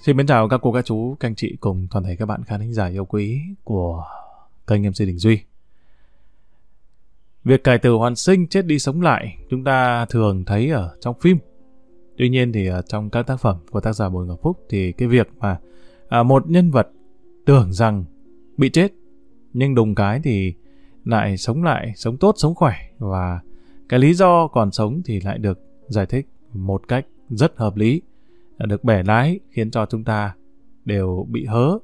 Xin mến chào các cô, các chú, các anh chị cùng toàn thể các bạn khán thính giả yêu quý của kênh MC Đình Duy. Việc cải tử hoàn sinh chết đi sống lại chúng ta thường thấy ở trong phim. Tuy nhiên thì trong các tác phẩm của tác giả Bùi Ngọc Phúc thì cái việc mà à, một nhân vật tưởng rằng bị chết nhưng đùng cái thì lại sống lại, sống tốt, sống khỏe và cái lý do còn sống thì lại được giải thích một cách rất hợp lý được bẻ lái khiến cho chúng ta đều bị hớ.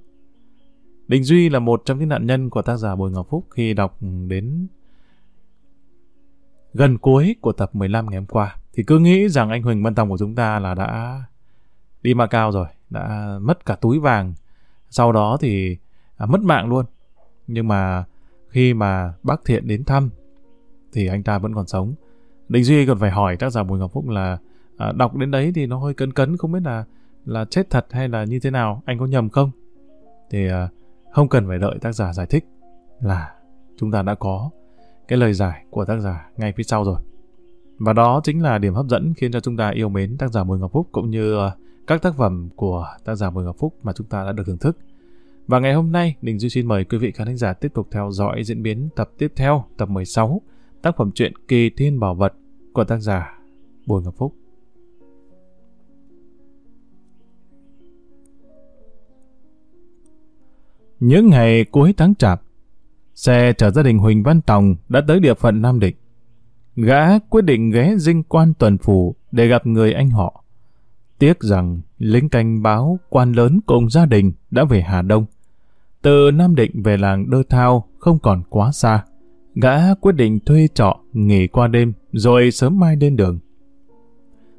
Đình Duy là một trong những nạn nhân của tác giả Bùi Ngọc Phúc khi đọc đến gần cuối của tập 15 ngày hôm qua thì cứ nghĩ rằng anh Huỳnh Văn Tòng của chúng ta là đã đi ma cao rồi, đã mất cả túi vàng. Sau đó thì à, mất mạng luôn. Nhưng mà khi mà bác Thiện đến thăm thì anh ta vẫn còn sống. Đình Duy còn phải hỏi tác giả Bùi Ngọc Phúc là à, đọc đến đấy thì nó hơi cấn cấn không biết là là chết thật hay là như thế nào anh có nhầm không thì à, không cần phải đợi tác giả giải thích là chúng ta đã có cái lời giải của tác giả ngay phía sau rồi và đó chính là điểm hấp dẫn khiến cho chúng ta yêu mến tác giả Bùi Ngọc Phúc cũng như à, các tác phẩm của tác giả Bùi Ngọc Phúc mà chúng ta đã được thưởng thức. Và ngày hôm nay, Đình Duy xin mời quý vị khán thính giả tiếp tục theo dõi diễn biến tập tiếp theo, tập 16, tác phẩm truyện Kỳ Thiên Bảo Vật của tác giả Bùi Ngọc Phúc. Những ngày cuối tháng chạp, xe chở gia đình Huỳnh Văn Tòng đã tới địa phận Nam Định. Gã quyết định ghé dinh quan tuần phủ để gặp người anh họ. Tiếc rằng lính canh báo quan lớn cùng gia đình đã về Hà Đông. Từ Nam Định về làng Đơ Thao không còn quá xa. Gã quyết định thuê trọ, nghỉ qua đêm, rồi sớm mai lên đường.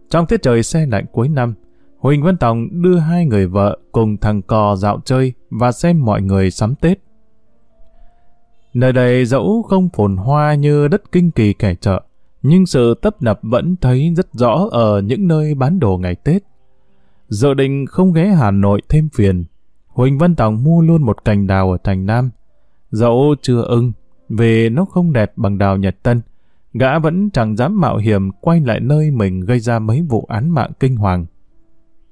Trong tiết trời xe lạnh cuối năm, Huỳnh Văn Tòng đưa hai người vợ cùng thằng cò dạo chơi và xem mọi người sắm Tết. Nơi đây dẫu không phồn hoa như đất kinh kỳ kẻ chợ, nhưng sự tấp nập vẫn thấy rất rõ ở những nơi bán đồ ngày Tết. Dự định không ghé Hà Nội thêm phiền, Huỳnh Văn Tòng mua luôn một cành đào ở thành Nam. Dẫu chưa ưng, vì nó không đẹp bằng đào Nhật Tân, gã vẫn chẳng dám mạo hiểm quay lại nơi mình gây ra mấy vụ án mạng kinh hoàng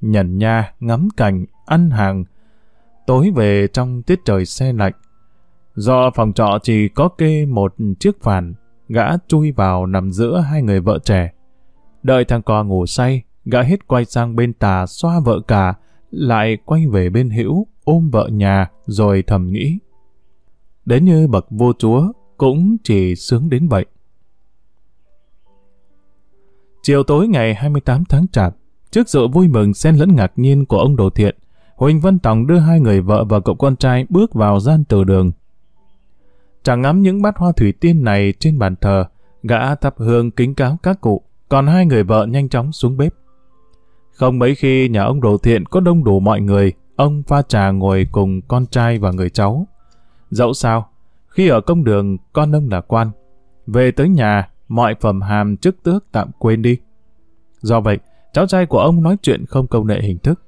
nhẩn nha, ngắm cảnh, ăn hàng. Tối về trong tiết trời xe lạnh. Do phòng trọ chỉ có kê một chiếc phản, gã chui vào nằm giữa hai người vợ trẻ. Đợi thằng cò ngủ say, gã hết quay sang bên tà xoa vợ cả, lại quay về bên hữu, ôm vợ nhà, rồi thầm nghĩ. Đến như bậc vua chúa, cũng chỉ sướng đến vậy. Chiều tối ngày 28 tháng Chạp, Trước sự vui mừng xen lẫn ngạc nhiên của ông Đồ Thiện, Huỳnh Văn Tòng đưa hai người vợ và cậu con trai bước vào gian từ đường. Chẳng ngắm những bát hoa thủy tiên này trên bàn thờ, gã thắp hương kính cáo các cụ, còn hai người vợ nhanh chóng xuống bếp. Không mấy khi nhà ông Đồ Thiện có đông đủ mọi người, ông pha trà ngồi cùng con trai và người cháu. Dẫu sao, khi ở công đường con ông là quan, về tới nhà, mọi phẩm hàm chức tước tạm quên đi. Do vậy, cháu trai của ông nói chuyện không công nghệ hình thức.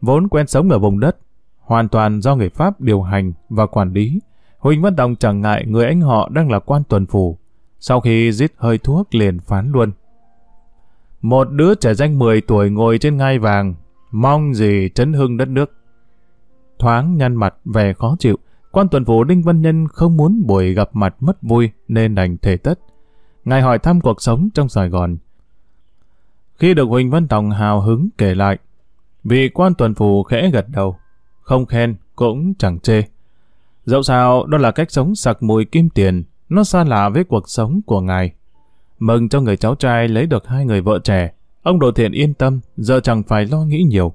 Vốn quen sống ở vùng đất, hoàn toàn do người Pháp điều hành và quản lý, Huỳnh Văn Đồng chẳng ngại người anh họ đang là quan tuần phủ. Sau khi giết hơi thuốc liền phán luôn. Một đứa trẻ danh 10 tuổi ngồi trên ngai vàng, mong gì trấn hưng đất nước. Thoáng nhăn mặt vẻ khó chịu, quan tuần phủ Đinh Văn Nhân không muốn buổi gặp mặt mất vui nên đành thể tất. Ngài hỏi thăm cuộc sống trong Sài Gòn, khi được Huỳnh Văn Tòng hào hứng kể lại, vị quan tuần phù khẽ gật đầu, không khen cũng chẳng chê. Dẫu sao đó là cách sống sặc mùi kim tiền, nó xa lạ với cuộc sống của ngài. Mừng cho người cháu trai lấy được hai người vợ trẻ, ông Đồ Thiện yên tâm, giờ chẳng phải lo nghĩ nhiều.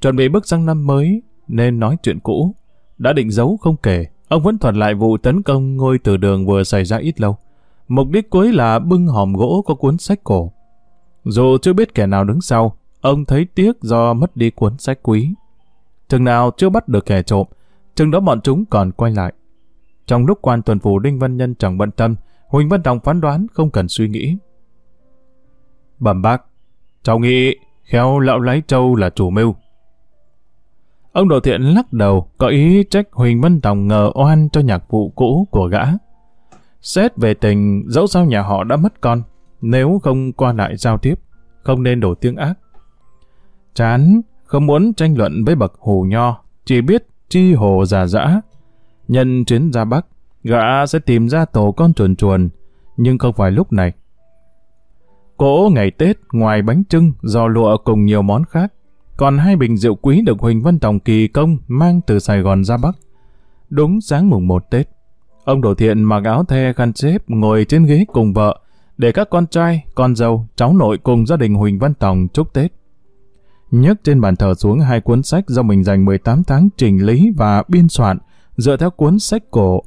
Chuẩn bị bước sang năm mới, nên nói chuyện cũ. Đã định giấu không kể, ông vẫn thuật lại vụ tấn công ngôi từ đường vừa xảy ra ít lâu. Mục đích cuối là bưng hòm gỗ có cuốn sách cổ. Dù chưa biết kẻ nào đứng sau, ông thấy tiếc do mất đi cuốn sách quý. Chừng nào chưa bắt được kẻ trộm, chừng đó bọn chúng còn quay lại. Trong lúc quan tuần phủ Đinh Văn Nhân chẳng bận tâm, Huỳnh Văn Đồng phán đoán không cần suy nghĩ. Bẩm bác, cháu nghĩ khéo lão lái châu là chủ mưu. Ông Đồ Thiện lắc đầu, có ý trách Huỳnh Văn Đồng ngờ oan cho nhạc vụ cũ của gã. Xét về tình, dẫu sao nhà họ đã mất con, nếu không qua lại giao tiếp, không nên đổ tiếng ác. Chán, không muốn tranh luận với bậc hù nho, chỉ biết chi hồ giả dã. Nhân chuyến ra Bắc, gã sẽ tìm ra tổ con chuồn chuồn, nhưng không phải lúc này. Cỗ ngày Tết ngoài bánh trưng, giò lụa cùng nhiều món khác, còn hai bình rượu quý được Huỳnh Văn Tòng kỳ công mang từ Sài Gòn ra Bắc. Đúng sáng mùng 1 Tết, ông Đồ Thiện mặc áo the khăn xếp ngồi trên ghế cùng vợ, để các con trai, con dâu, cháu nội cùng gia đình Huỳnh Văn Tòng chúc Tết nhấc trên bàn thờ xuống hai cuốn sách do mình dành 18 tháng chỉnh lý và biên soạn, dựa theo cuốn sách cổ.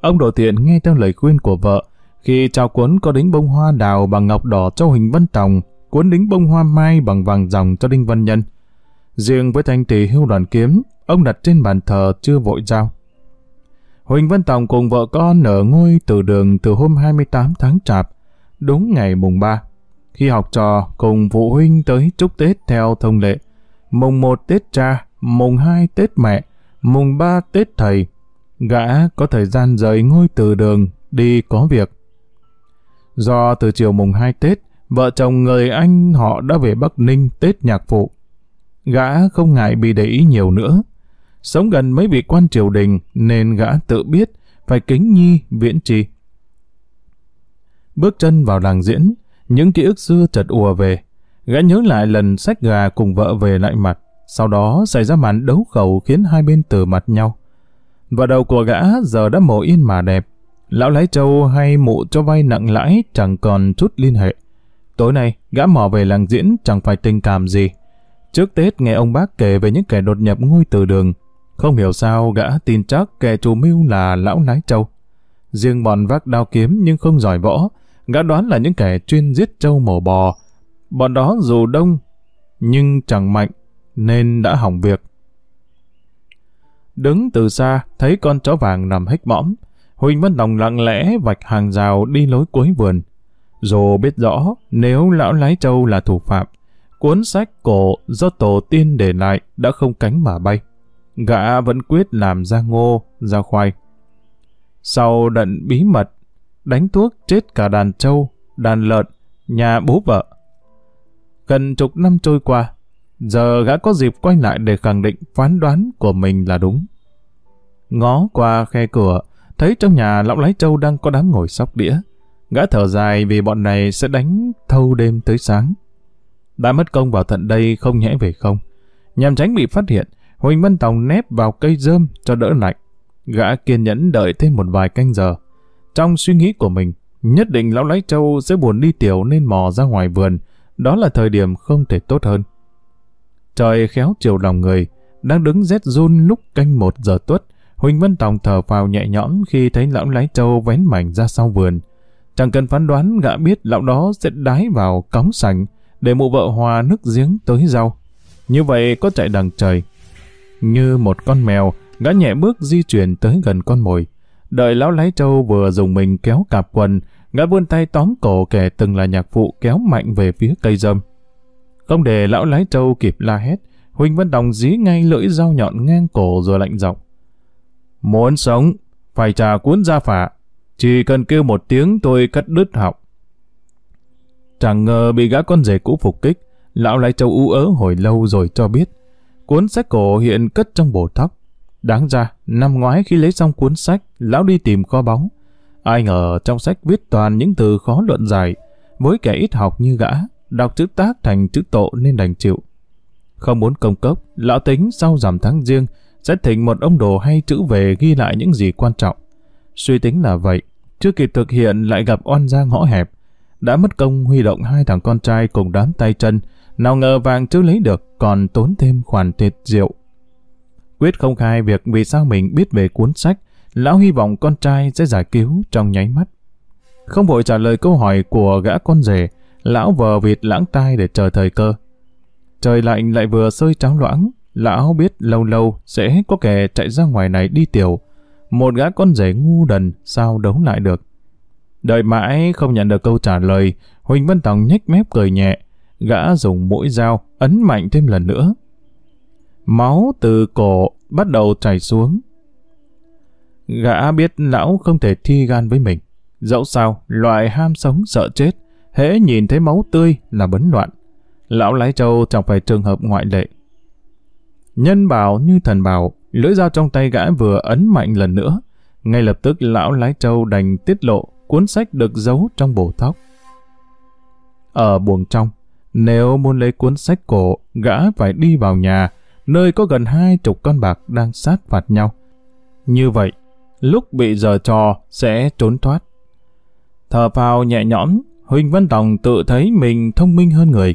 Ông Đồ Thiện nghe theo lời khuyên của vợ, khi trao cuốn có đính bông hoa đào bằng ngọc đỏ cho Huỳnh Văn Tòng, cuốn đính bông hoa mai bằng vàng dòng cho Đinh Văn Nhân. Riêng với thanh tỷ hưu đoàn kiếm, ông đặt trên bàn thờ chưa vội giao. Huỳnh Văn Tòng cùng vợ con ở ngôi từ đường từ hôm 28 tháng chạp, đúng ngày mùng 3. Khi học trò cùng phụ huynh tới chúc Tết theo thông lệ, mùng 1 Tết cha, mùng 2 Tết mẹ, mùng 3 Tết thầy, gã có thời gian rời ngôi từ đường đi có việc. Do từ chiều mùng 2 Tết, vợ chồng người anh họ đã về Bắc Ninh Tết nhạc phụ. Gã không ngại bị để ý nhiều nữa. Sống gần mấy vị quan triều đình nên gã tự biết phải kính nhi viễn trì. Bước chân vào làng diễn, những ký ức xưa chợt ùa về. Gã nhớ lại lần sách gà cùng vợ về lại mặt. Sau đó xảy ra màn đấu khẩu khiến hai bên từ mặt nhau. Vợ đầu của gã giờ đã mổ yên mà đẹp. Lão lái trâu hay mụ cho vay nặng lãi chẳng còn chút liên hệ. Tối nay, gã mò về làng diễn chẳng phải tình cảm gì. Trước Tết nghe ông bác kể về những kẻ đột nhập ngôi từ đường. Không hiểu sao gã tin chắc kẻ chủ mưu là lão lái trâu. Riêng bọn vác đao kiếm nhưng không giỏi võ, gã đoán là những kẻ chuyên giết trâu mổ bò. Bọn đó dù đông, nhưng chẳng mạnh, nên đã hỏng việc. Đứng từ xa, thấy con chó vàng nằm hếch mõm, Huỳnh Văn Đồng lặng lẽ vạch hàng rào đi lối cuối vườn. Dù biết rõ nếu lão lái trâu là thủ phạm, cuốn sách cổ do tổ tiên để lại đã không cánh mà bay. Gã vẫn quyết làm ra ngô, ra khoai. Sau đận bí mật, đánh thuốc chết cả đàn trâu, đàn lợn, nhà bố vợ. Gần chục năm trôi qua, giờ gã có dịp quay lại để khẳng định phán đoán của mình là đúng. Ngó qua khe cửa, thấy trong nhà lão lái trâu đang có đám ngồi sóc đĩa. Gã thở dài vì bọn này sẽ đánh thâu đêm tới sáng. Đã mất công vào tận đây không nhẽ về không. Nhằm tránh bị phát hiện, Huỳnh Văn Tòng nép vào cây rơm cho đỡ lạnh. Gã kiên nhẫn đợi thêm một vài canh giờ. Trong suy nghĩ của mình, nhất định lão lái trâu sẽ buồn đi tiểu nên mò ra ngoài vườn. Đó là thời điểm không thể tốt hơn. Trời khéo chiều lòng người, đang đứng rét run lúc canh một giờ tuất, Huỳnh Văn Tòng thở vào nhẹ nhõm khi thấy lão lái trâu vén mảnh ra sau vườn. Chẳng cần phán đoán gã biết lão đó sẽ đái vào cống sành để mụ vợ hòa nước giếng tới rau. Như vậy có chạy đằng trời. Như một con mèo, gã nhẹ bước di chuyển tới gần con mồi. Đợi lão lái trâu vừa dùng mình kéo cạp quần, gã vươn tay tóm cổ kẻ từng là nhạc phụ kéo mạnh về phía cây dâm. Không để lão lái trâu kịp la hét, Huỳnh Văn Đồng dí ngay lưỡi dao nhọn ngang cổ rồi lạnh giọng. Muốn sống, phải trả cuốn ra phả. Chỉ cần kêu một tiếng tôi cắt đứt họng. Chẳng ngờ bị gã con rể cũ phục kích, lão lái trâu ú ớ hồi lâu rồi cho biết. Cuốn sách cổ hiện cất trong bộ thóc. Đáng ra, năm ngoái khi lấy xong cuốn sách, lão đi tìm kho báu. Ai ngờ trong sách viết toàn những từ khó luận giải. Với kẻ ít học như gã, đọc chữ tác thành chữ tộ nên đành chịu. Không muốn công cốc, lão tính sau giảm tháng riêng, sẽ thỉnh một ông đồ hay chữ về ghi lại những gì quan trọng. Suy tính là vậy, chưa kịp thực hiện lại gặp oan gia ngõ hẹp. Đã mất công huy động hai thằng con trai cùng đám tay chân, nào ngờ vàng chưa lấy được, còn tốn thêm khoản thịt rượu. Quyết không khai việc vì sao mình biết về cuốn sách, lão hy vọng con trai sẽ giải cứu trong nháy mắt. Không vội trả lời câu hỏi của gã con rể, lão vờ vịt lãng tai để chờ thời cơ. Trời lạnh lại vừa sơi trắng loãng, Lão biết lâu lâu sẽ có kẻ chạy ra ngoài này đi tiểu. Một gã con rể ngu đần sao đấu lại được. Đợi mãi không nhận được câu trả lời, Huỳnh Văn Tòng nhếch mép cười nhẹ. Gã dùng mũi dao ấn mạnh thêm lần nữa. Máu từ cổ bắt đầu chảy xuống. Gã biết lão không thể thi gan với mình. Dẫu sao, loại ham sống sợ chết, hễ nhìn thấy máu tươi là bấn loạn. Lão lái trâu chẳng phải trường hợp ngoại lệ. Nhân bảo như thần bảo, lưỡi dao trong tay gã vừa ấn mạnh lần nữa. Ngay lập tức lão lái trâu đành tiết lộ cuốn sách được giấu trong bổ thóc. Ở buồng trong, nếu muốn lấy cuốn sách cổ, gã phải đi vào nhà, nơi có gần hai chục con bạc đang sát phạt nhau. Như vậy, lúc bị giờ trò sẽ trốn thoát. Thở phào nhẹ nhõm, Huỳnh Văn Tòng tự thấy mình thông minh hơn người.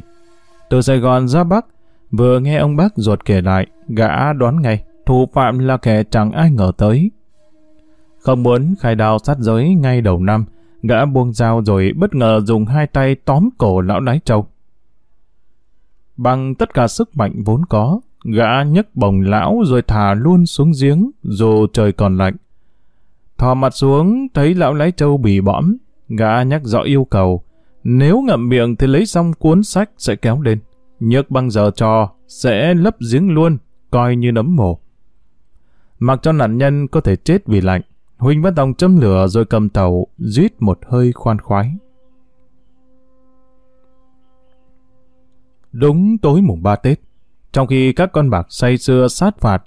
Từ Sài Gòn ra Bắc, vừa nghe ông bác ruột kể lại, gã đoán ngay, thủ phạm là kẻ chẳng ai ngờ tới. Không muốn khai đào sát giới ngay đầu năm, gã buông dao rồi bất ngờ dùng hai tay tóm cổ lão lái trâu. Bằng tất cả sức mạnh vốn có, gã nhấc bồng lão rồi thả luôn xuống giếng dù trời còn lạnh. Thò mặt xuống thấy lão lái trâu bị bõm, gã nhắc rõ yêu cầu. Nếu ngậm miệng thì lấy xong cuốn sách sẽ kéo lên. Nhấc băng giờ trò sẽ lấp giếng luôn, coi như nấm mồ. Mặc cho nạn nhân có thể chết vì lạnh, Huỳnh Văn Tòng châm lửa rồi cầm tàu, rít một hơi khoan khoái. Đúng tối mùng ba Tết, trong khi các con bạc say sưa sát phạt,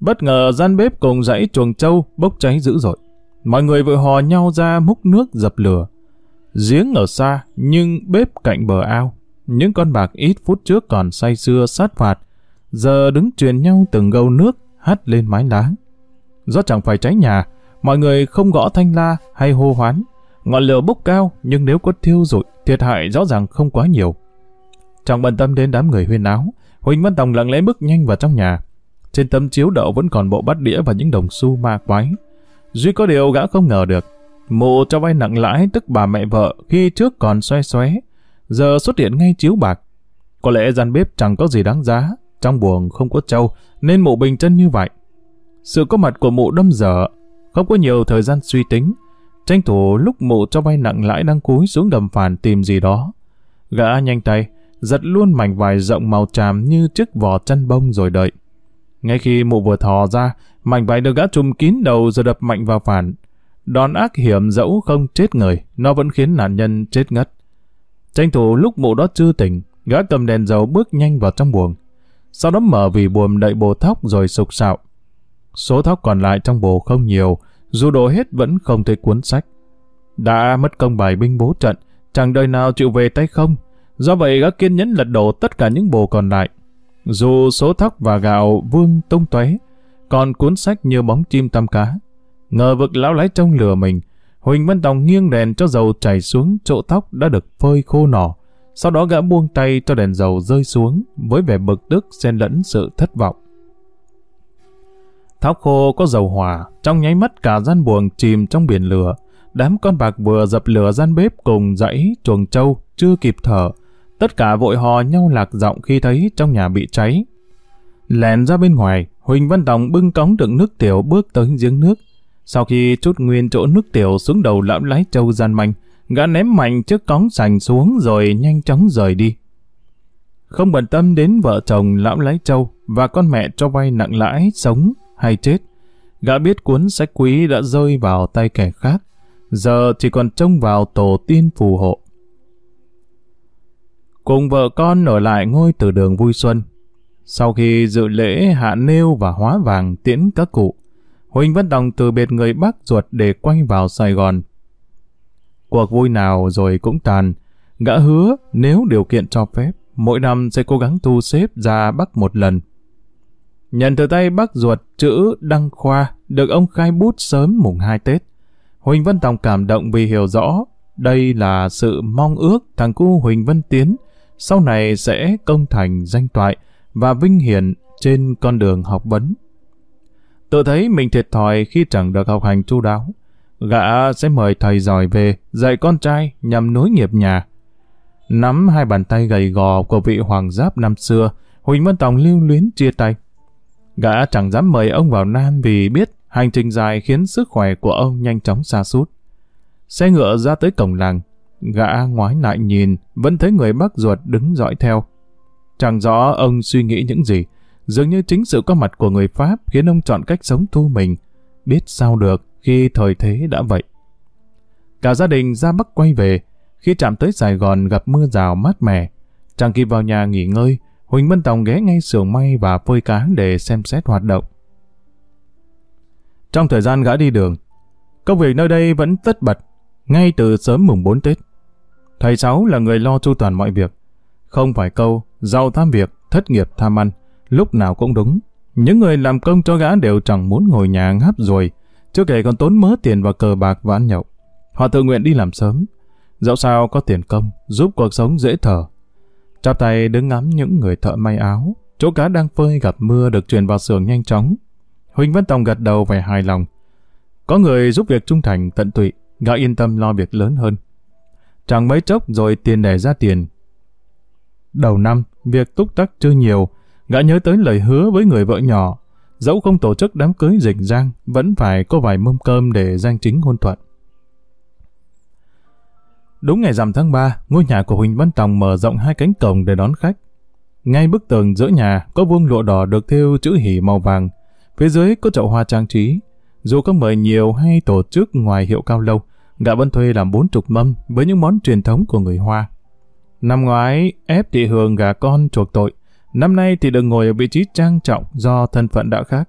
bất ngờ gian bếp cùng dãy chuồng trâu bốc cháy dữ dội. Mọi người vội hò nhau ra múc nước dập lửa. Giếng ở xa, nhưng bếp cạnh bờ ao. Những con bạc ít phút trước còn say sưa sát phạt, giờ đứng truyền nhau từng gâu nước hắt lên mái lá. Do chẳng phải cháy nhà, mọi người không gõ thanh la hay hô hoán. Ngọn lửa bốc cao, nhưng nếu có thiêu rụi, thiệt hại rõ ràng không quá nhiều. Chẳng bận tâm đến đám người huyên áo, Huỳnh Văn Tòng lặng lẽ bước nhanh vào trong nhà. Trên tấm chiếu đậu vẫn còn bộ bát đĩa và những đồng xu ma quái. Duy có điều gã không ngờ được. Mụ cho vay nặng lãi tức bà mẹ vợ khi trước còn xoe xoé, giờ xuất hiện ngay chiếu bạc. Có lẽ gian bếp chẳng có gì đáng giá, trong buồng không có trâu, nên mụ bình chân như vậy. Sự có mặt của mụ đâm dở, không có nhiều thời gian suy tính. Tranh thủ lúc mụ cho vay nặng lãi đang cúi xuống đầm phản tìm gì đó. Gã nhanh tay, giật luôn mảnh vải rộng màu tràm như chiếc vỏ chăn bông rồi đợi. Ngay khi mụ vừa thò ra, mảnh vải được gã trùm kín đầu rồi đập mạnh vào phản. Đòn ác hiểm dẫu không chết người, nó vẫn khiến nạn nhân chết ngất. Tranh thủ lúc mụ đó chưa tỉnh, gã cầm đèn dầu bước nhanh vào trong buồng. Sau đó mở vì buồm đậy bồ thóc rồi sục sạo. Số thóc còn lại trong bồ không nhiều, dù đổ hết vẫn không thấy cuốn sách. Đã mất công bài binh bố trận, chẳng đời nào chịu về tay không. Do vậy gã kiên nhẫn lật đổ tất cả những bồ còn lại. Dù số thóc và gạo vương tung tóe, còn cuốn sách như bóng chim tam cá. Ngờ vực lão lái trông lừa mình, Huỳnh Văn Tòng nghiêng đèn cho dầu chảy xuống chỗ tóc đã được phơi khô nỏ. Sau đó gã buông tay cho đèn dầu rơi xuống với vẻ bực tức xen lẫn sự thất vọng. Thóc khô có dầu hỏa, trong nháy mắt cả gian buồng chìm trong biển lửa. Đám con bạc vừa dập lửa gian bếp cùng dãy chuồng trâu, chưa kịp thở. Tất cả vội hò nhau lạc giọng khi thấy trong nhà bị cháy. Lèn ra bên ngoài, Huỳnh Văn Tòng bưng cống đựng nước tiểu bước tới giếng nước. Sau khi chút nguyên chỗ nước tiểu xuống đầu lão lái trâu gian manh, gã ném mạnh chiếc cống sành xuống rồi nhanh chóng rời đi. Không bận tâm đến vợ chồng lão lái trâu và con mẹ cho vay nặng lãi sống hay chết. Gã biết cuốn sách quý đã rơi vào tay kẻ khác, giờ chỉ còn trông vào tổ tiên phù hộ. Cùng vợ con ở lại ngôi từ đường vui xuân. Sau khi dự lễ hạ nêu và hóa vàng tiễn các cụ, Huỳnh Văn Đồng từ biệt người bác ruột để quay vào Sài Gòn. Cuộc vui nào rồi cũng tàn, gã hứa nếu điều kiện cho phép, mỗi năm sẽ cố gắng thu xếp ra Bắc một lần. Nhận từ tay bác ruột chữ Đăng Khoa được ông khai bút sớm mùng 2 Tết. Huỳnh Văn Tòng cảm động vì hiểu rõ đây là sự mong ước thằng cu Huỳnh Văn Tiến sau này sẽ công thành danh toại và vinh hiển trên con đường học vấn. Tự thấy mình thiệt thòi khi chẳng được học hành chu đáo. Gã sẽ mời thầy giỏi về dạy con trai nhằm nối nghiệp nhà. Nắm hai bàn tay gầy gò của vị hoàng giáp năm xưa, Huỳnh Văn Tòng lưu luyến chia tay. Gã chẳng dám mời ông vào Nam vì biết hành trình dài khiến sức khỏe của ông nhanh chóng xa sút Xe ngựa ra tới cổng làng, gã ngoái lại nhìn, vẫn thấy người bác ruột đứng dõi theo. Chẳng rõ ông suy nghĩ những gì, dường như chính sự có mặt của người Pháp khiến ông chọn cách sống thu mình, biết sao được khi thời thế đã vậy. Cả gia đình ra Bắc quay về, khi chạm tới Sài Gòn gặp mưa rào mát mẻ, chẳng kịp vào nhà nghỉ ngơi, Huỳnh Văn Tòng ghé ngay xưởng may và phơi cá để xem xét hoạt động. Trong thời gian gã đi đường, công việc nơi đây vẫn tất bật, ngay từ sớm mùng 4 Tết. Thầy Sáu là người lo chu toàn mọi việc. Không phải câu, giàu tham việc, thất nghiệp tham ăn, lúc nào cũng đúng. Những người làm công cho gã đều chẳng muốn ngồi nhà ngáp rồi, chưa kể còn tốn mớ tiền vào cờ bạc và ăn nhậu. Họ tự nguyện đi làm sớm, dẫu sao có tiền công, giúp cuộc sống dễ thở. Chắp tay đứng ngắm những người thợ may áo, chỗ cá đang phơi gặp mưa được truyền vào xưởng nhanh chóng. Huỳnh Văn Tòng gật đầu vẻ hài lòng. Có người giúp việc trung thành tận tụy, gã yên tâm lo việc lớn hơn. Chẳng mấy chốc rồi tiền đẻ ra tiền. Đầu năm, việc túc tắc chưa nhiều, gã nhớ tới lời hứa với người vợ nhỏ. Dẫu không tổ chức đám cưới rình rang, vẫn phải có vài mâm cơm để danh chính hôn thuận. Đúng ngày rằm tháng 3, ngôi nhà của Huỳnh Văn Tòng mở rộng hai cánh cổng để đón khách. Ngay bức tường giữa nhà có vuông lụa đỏ được thêu chữ hỉ màu vàng. Phía dưới có chậu hoa trang trí. Dù có mời nhiều hay tổ chức ngoài hiệu cao lâu, gã vẫn thuê làm bốn chục mâm với những món truyền thống của người Hoa. Năm ngoái, ép thị hường gà con chuộc tội. Năm nay thì đừng ngồi ở vị trí trang trọng do thân phận đã khác.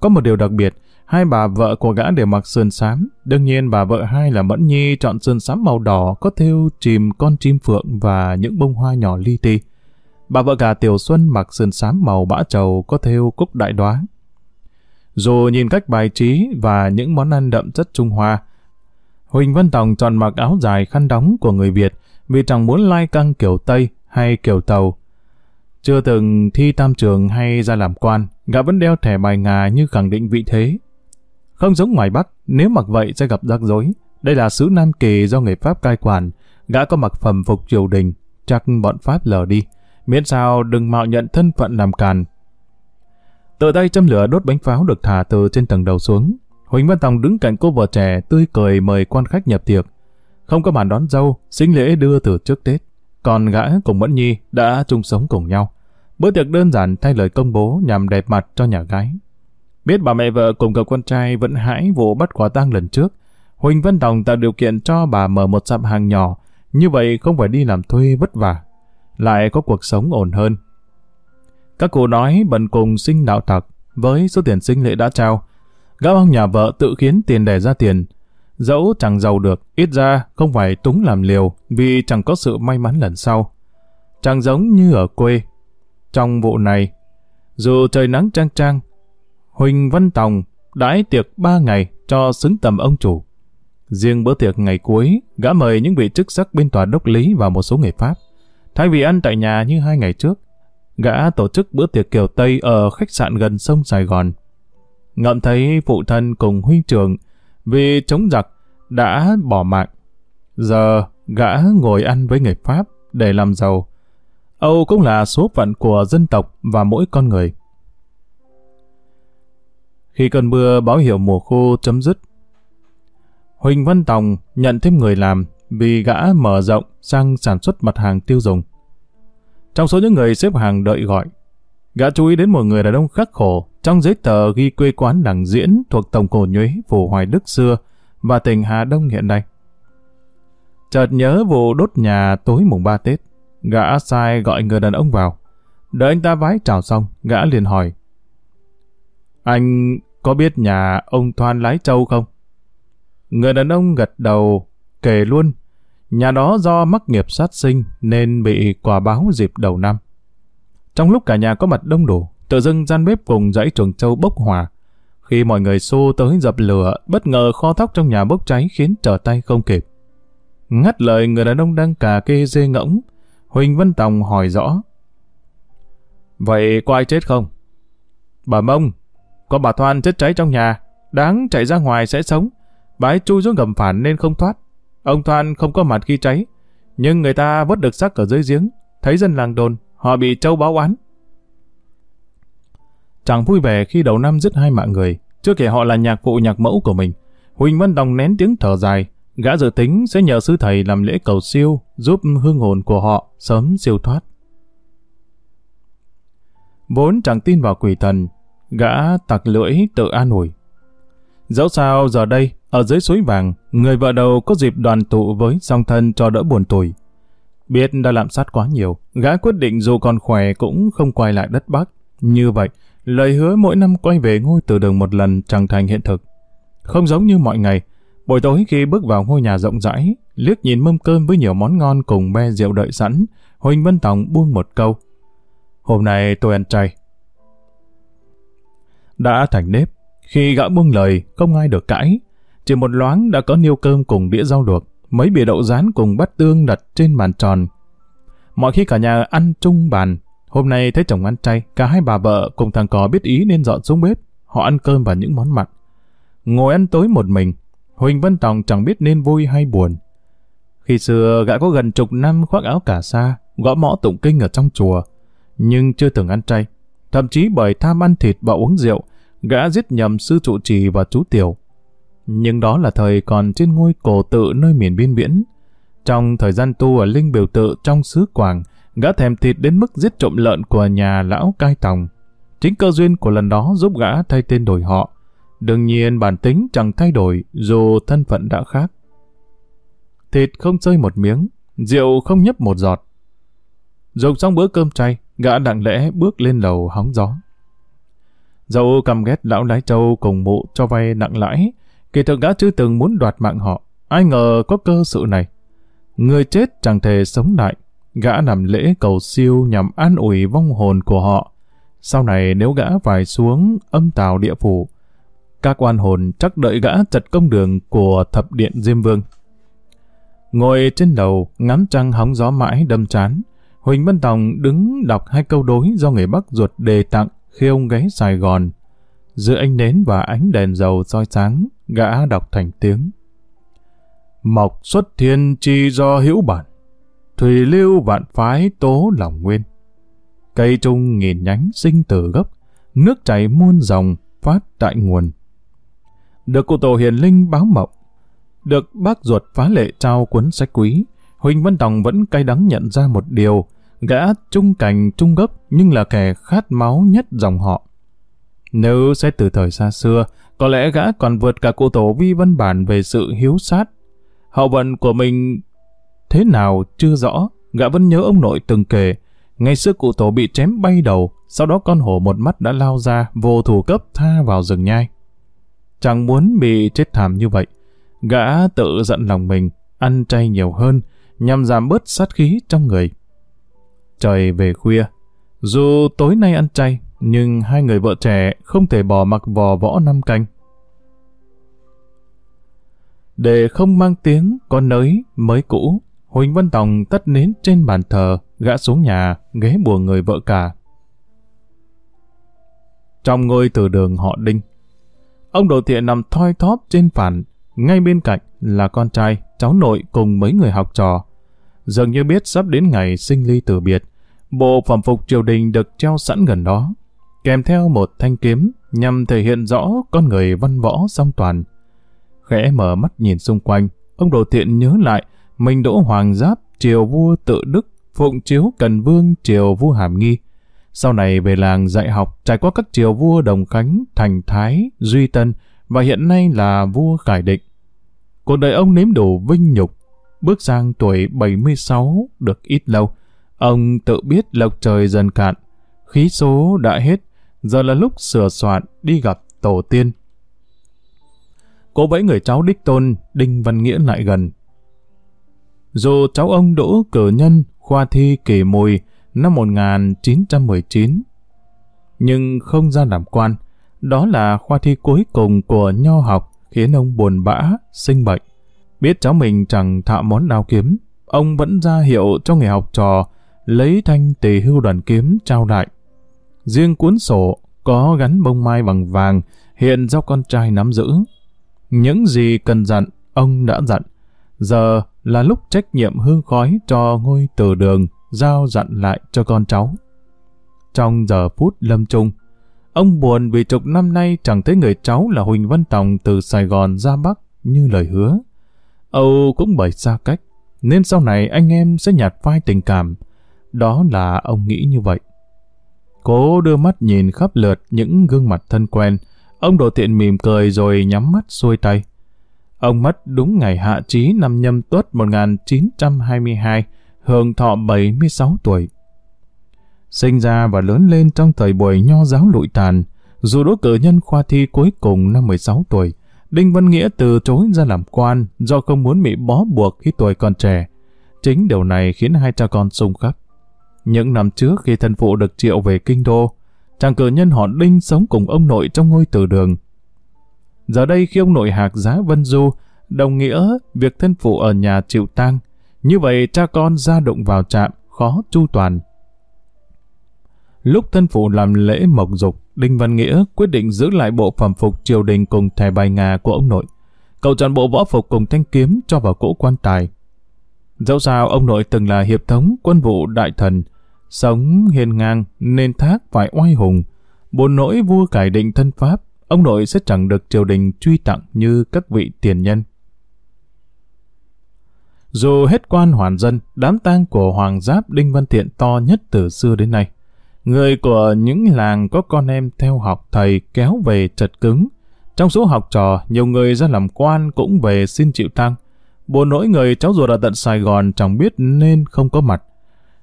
Có một điều đặc biệt, Hai bà vợ của gã đều mặc sườn xám. Đương nhiên bà vợ hai là Mẫn Nhi chọn sườn xám màu đỏ có thêu chìm con chim phượng và những bông hoa nhỏ li ti. Bà vợ gà Tiểu Xuân mặc sườn xám màu bã trầu có thêu cúc đại đoá. Dù nhìn cách bài trí và những món ăn đậm chất Trung Hoa, Huỳnh Văn Tòng chọn mặc áo dài khăn đóng của người Việt vì chẳng muốn lai căng kiểu Tây hay kiểu Tàu. Chưa từng thi tam trường hay ra làm quan, gã vẫn đeo thẻ bài ngà như khẳng định vị thế. Không giống ngoài Bắc, nếu mặc vậy sẽ gặp rắc rối. Đây là xứ Nam Kỳ do người Pháp cai quản, gã có mặc phẩm phục triều đình, chắc bọn Pháp lờ đi, miễn sao đừng mạo nhận thân phận làm càn. Tự tay châm lửa đốt bánh pháo được thả từ trên tầng đầu xuống. Huỳnh Văn Tòng đứng cạnh cô vợ trẻ tươi cười mời quan khách nhập tiệc. Không có bàn đón dâu, sinh lễ đưa từ trước Tết. Còn gã cùng Mẫn Nhi đã chung sống cùng nhau. Bữa tiệc đơn giản thay lời công bố nhằm đẹp mặt cho nhà gái. Biết bà mẹ vợ cùng cậu con trai vẫn hãi vụ bắt quả tang lần trước, Huỳnh Văn Đồng tạo điều kiện cho bà mở một sạp hàng nhỏ, như vậy không phải đi làm thuê vất vả, lại có cuộc sống ổn hơn. Các cụ nói bần cùng sinh đạo tặc, với số tiền sinh lễ đã trao, gã ông nhà vợ tự khiến tiền đẻ ra tiền. Dẫu chẳng giàu được, ít ra không phải túng làm liều vì chẳng có sự may mắn lần sau. Chẳng giống như ở quê. Trong vụ này, dù trời nắng trang trang, Huỳnh Văn Tòng đãi tiệc ba ngày cho xứng tầm ông chủ. Riêng bữa tiệc ngày cuối, gã mời những vị chức sắc bên tòa đốc lý và một số người Pháp. Thay vì ăn tại nhà như hai ngày trước, gã tổ chức bữa tiệc kiểu Tây ở khách sạn gần sông Sài Gòn. Ngậm thấy phụ thân cùng huynh trưởng vì chống giặc đã bỏ mạng. Giờ gã ngồi ăn với người Pháp để làm giàu. Âu cũng là số phận của dân tộc và mỗi con người. Khi cơn mưa báo hiệu mùa khô chấm dứt, Huỳnh Văn Tòng nhận thêm người làm vì gã mở rộng sang sản xuất mặt hàng tiêu dùng. Trong số những người xếp hàng đợi gọi, gã chú ý đến một người đàn ông khắc khổ trong giấy tờ ghi quê quán đằng diễn thuộc Tổng cổ Nhuế Phủ Hoài Đức xưa và tỉnh Hà Đông hiện nay. Chợt nhớ vụ đốt nhà tối mùng 3 Tết, gã sai gọi người đàn ông vào. Đợi anh ta vái chào xong, gã liền hỏi. Anh có biết nhà ông Thoan Lái Châu không? Người đàn ông gật đầu, kể luôn. Nhà đó do mắc nghiệp sát sinh nên bị quả báo dịp đầu năm. Trong lúc cả nhà có mặt đông đủ, tự dưng gian bếp cùng dãy chuồng trâu bốc hỏa. Khi mọi người xô tới dập lửa, bất ngờ kho thóc trong nhà bốc cháy khiến trở tay không kịp. Ngắt lời người đàn ông đang cà kê dê ngỗng, Huỳnh Văn Tòng hỏi rõ. Vậy có ai chết không? Bà Mông, có bà Thoan chết cháy trong nhà, đáng chạy ra ngoài sẽ sống. Bà ấy chui xuống gầm phản nên không thoát. Ông Thoan không có mặt khi cháy, nhưng người ta vớt được xác ở dưới giếng. Thấy dân làng đồn, họ bị trâu báo oán. Chẳng vui vẻ khi đầu năm giết hai mạng người, chưa kể họ là nhạc phụ nhạc mẫu của mình. Huỳnh Văn Đồng nén tiếng thở dài, gã dự tính sẽ nhờ sư thầy làm lễ cầu siêu, giúp hương hồn của họ sớm siêu thoát. Vốn chẳng tin vào quỷ thần, Gã tặc lưỡi tự an ủi. Dẫu sao giờ đây, ở dưới suối vàng, người vợ đầu có dịp đoàn tụ với song thân cho đỡ buồn tuổi. Biết đã làm sát quá nhiều, gã quyết định dù còn khỏe cũng không quay lại đất Bắc. Như vậy, lời hứa mỗi năm quay về ngôi từ đường một lần chẳng thành hiện thực. Không giống như mọi ngày, buổi tối khi bước vào ngôi nhà rộng rãi, liếc nhìn mâm cơm với nhiều món ngon cùng be rượu đợi sẵn, Huỳnh Vân Tòng buông một câu. Hôm nay tôi ăn chay. Đã thành nếp, khi gã buông lời, không ai được cãi. Chỉ một loáng đã có niêu cơm cùng đĩa rau luộc, mấy bìa đậu rán cùng bát tương đặt trên bàn tròn. Mọi khi cả nhà ăn chung bàn, hôm nay thấy chồng ăn chay, cả hai bà vợ cùng thằng cò biết ý nên dọn xuống bếp, họ ăn cơm và những món mặn. Ngồi ăn tối một mình, Huỳnh Vân Tòng chẳng biết nên vui hay buồn. Khi xưa gã có gần chục năm khoác áo cả sa, gõ mõ tụng kinh ở trong chùa, nhưng chưa từng ăn chay. Thậm chí bởi tham ăn thịt và uống rượu, gã giết nhầm sư trụ trì và chú Tiểu. Nhưng đó là thời còn trên ngôi cổ tự nơi miền biên viễn. Trong thời gian tu ở Linh Biểu Tự trong xứ Quảng, gã thèm thịt đến mức giết trộm lợn của nhà lão cai tòng. Chính cơ duyên của lần đó giúp gã thay tên đổi họ. Đương nhiên bản tính chẳng thay đổi dù thân phận đã khác. Thịt không rơi một miếng, rượu không nhấp một giọt. Dùng xong bữa cơm chay, gã đặng lẽ bước lên lầu hóng gió. Dẫu cầm ghét lão lái trâu cùng mụ cho vay nặng lãi, kỳ thực gã chưa từng muốn đoạt mạng họ, ai ngờ có cơ sự này. Người chết chẳng thể sống lại, gã làm lễ cầu siêu nhằm an ủi vong hồn của họ. Sau này nếu gã phải xuống âm tào địa phủ, các oan hồn chắc đợi gã chật công đường của thập điện Diêm Vương. Ngồi trên đầu ngắm trăng hóng gió mãi đâm chán, Huỳnh Văn Tòng đứng đọc hai câu đối do người Bắc ruột đề tặng khi ông ghé Sài Gòn. Giữa ánh nến và ánh đèn dầu soi sáng, gã đọc thành tiếng. Mộc xuất thiên chi do hữu bản, thủy lưu vạn phái tố lòng nguyên. Cây trung nghìn nhánh sinh từ gốc, nước chảy muôn dòng phát tại nguồn. Được cụ tổ hiền linh báo mộng, được bác ruột phá lệ trao cuốn sách quý, Huỳnh Văn Tòng vẫn cay đắng nhận ra một điều, gã trung cảnh trung gốc nhưng là kẻ khát máu nhất dòng họ. Nếu xét từ thời xa xưa, có lẽ gã còn vượt cả cụ tổ vi văn bản về sự hiếu sát. Hậu vận của mình thế nào chưa rõ, gã vẫn nhớ ông nội từng kể. Ngày xưa cụ tổ bị chém bay đầu, sau đó con hổ một mắt đã lao ra, vô thủ cấp tha vào rừng nhai. Chẳng muốn bị chết thảm như vậy. Gã tự giận lòng mình, ăn chay nhiều hơn, nhằm giảm bớt sát khí trong người. Trời về khuya, dù tối nay ăn chay, nhưng hai người vợ trẻ không thể bỏ mặc vò võ năm canh. Để không mang tiếng con nới mới cũ, Huỳnh Văn Tòng tắt nến trên bàn thờ, gã xuống nhà, ghé bùa người vợ cả. Trong ngôi từ đường họ Đinh, ông Đồ Thiện nằm thoi thóp trên phản, ngay bên cạnh là con trai, cháu nội cùng mấy người học trò. Dường như biết sắp đến ngày sinh ly từ biệt, bộ phẩm phục triều đình được treo sẵn gần đó, kèm theo một thanh kiếm nhằm thể hiện rõ con người văn võ song toàn. Khẽ mở mắt nhìn xung quanh, ông Đồ Thiện nhớ lại Minh đỗ hoàng giáp triều vua tự đức, phụng chiếu cần vương triều vua hàm nghi. Sau này về làng dạy học trải qua các triều vua Đồng Khánh, Thành Thái, Duy Tân và hiện nay là vua Khải Định. Cuộc đời ông nếm đủ vinh nhục, bước sang tuổi 76 được ít lâu. Ông tự biết lộc trời dần cạn, khí số đã hết, giờ là lúc sửa soạn đi gặp tổ tiên. Cố bẫy người cháu đích tôn, Đinh Văn Nghĩa lại gần. Dù cháu ông đỗ cử nhân, khoa thi kỳ mùi năm 1919, nhưng không ra làm quan, đó là khoa thi cuối cùng của nho học khiến ông buồn bã, sinh bệnh. Biết cháu mình chẳng thạo món đao kiếm, ông vẫn ra hiệu cho người học trò lấy thanh tỳ hưu đoàn kiếm trao lại. Riêng cuốn sổ có gắn bông mai bằng vàng hiện do con trai nắm giữ. Những gì cần dặn, ông đã dặn. Giờ là lúc trách nhiệm hương khói cho ngôi từ đường giao dặn lại cho con cháu. Trong giờ phút lâm chung, ông buồn vì chục năm nay chẳng thấy người cháu là Huỳnh Văn Tòng từ Sài Gòn ra Bắc như lời hứa. Âu cũng bởi xa cách, nên sau này anh em sẽ nhạt phai tình cảm. Đó là ông nghĩ như vậy. Cố đưa mắt nhìn khắp lượt những gương mặt thân quen, ông Đồ tiện mỉm cười rồi nhắm mắt xuôi tay. Ông mất đúng ngày hạ chí năm nhâm tuất 1922, hưởng thọ 76 tuổi. Sinh ra và lớn lên trong thời buổi nho giáo lụi tàn, dù đỗ cử nhân khoa thi cuối cùng năm 16 tuổi, Đinh Văn Nghĩa từ chối ra làm quan do không muốn bị bó buộc khi tuổi còn trẻ. Chính điều này khiến hai cha con xung khắc. Những năm trước khi thân phụ được triệu về kinh đô, chàng cử nhân họ Đinh sống cùng ông nội trong ngôi từ đường. Giờ đây khi ông nội hạc giá Vân Du, đồng nghĩa việc thân phụ ở nhà chịu tang, như vậy cha con ra động vào trạm, khó chu toàn. Lúc thân phụ làm lễ mộc dục, Đinh Văn Nghĩa quyết định giữ lại bộ phẩm phục triều đình cùng thẻ bài ngà của ông nội. Cậu chọn bộ võ phục cùng thanh kiếm cho vào cỗ quan tài. Dẫu sao ông nội từng là hiệp thống quân vụ đại thần, sống hiền ngang nên thác phải oai hùng. Buồn nỗi vua cải định thân pháp, ông nội sẽ chẳng được triều đình truy tặng như các vị tiền nhân. Dù hết quan hoàn dân, đám tang của Hoàng Giáp Đinh Văn Thiện to nhất từ xưa đến nay. Người của những làng có con em theo học thầy kéo về chật cứng. Trong số học trò, nhiều người ra làm quan cũng về xin chịu tang. Buồn nỗi người cháu ruột ở tận Sài Gòn chẳng biết nên không có mặt.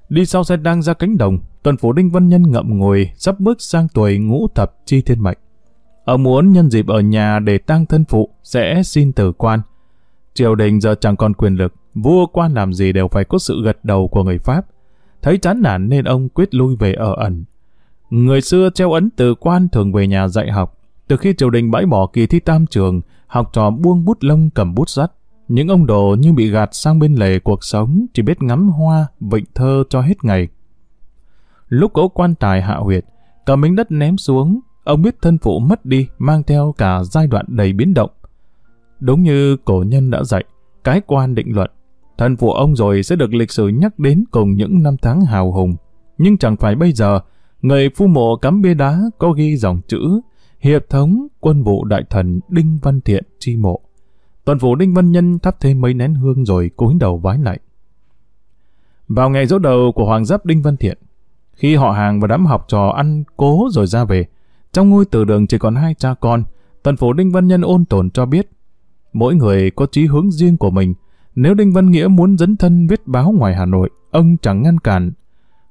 Đi sau xe đang ra cánh đồng, tuần phủ Đinh Văn Nhân ngậm ngùi, sắp bước sang tuổi ngũ thập chi thiên mệnh. Ông muốn nhân dịp ở nhà để tăng thân phụ, sẽ xin từ quan. Triều đình giờ chẳng còn quyền lực, vua quan làm gì đều phải có sự gật đầu của người Pháp. Thấy chán nản nên ông quyết lui về ở ẩn. Người xưa treo ấn từ quan thường về nhà dạy học. Từ khi triều đình bãi bỏ kỳ thi tam trường, học trò buông bút lông cầm bút sắt. Những ông đồ như bị gạt sang bên lề cuộc sống, chỉ biết ngắm hoa, vịnh thơ cho hết ngày. Lúc cỗ quan tài hạ huyệt, cả miếng đất ném xuống, ông biết thân phụ mất đi, mang theo cả giai đoạn đầy biến động. Đúng như cổ nhân đã dạy, cái quan định luận, Thân phụ ông rồi sẽ được lịch sử nhắc đến cùng những năm tháng hào hùng. Nhưng chẳng phải bây giờ, người phu mộ cắm bia đá có ghi dòng chữ Hiệp thống quân vụ đại thần Đinh Văn Thiện chi mộ. Toàn phủ Đinh Văn Nhân thắp thêm mấy nén hương rồi cúi đầu vái lại. Vào ngày dỗ đầu của Hoàng giáp Đinh Văn Thiện, khi họ hàng và đám học trò ăn cố rồi ra về, trong ngôi từ đường chỉ còn hai cha con, Tần phủ Đinh Văn Nhân ôn tồn cho biết, mỗi người có chí hướng riêng của mình, nếu Đinh Văn Nghĩa muốn dấn thân viết báo ngoài Hà Nội, ông chẳng ngăn cản.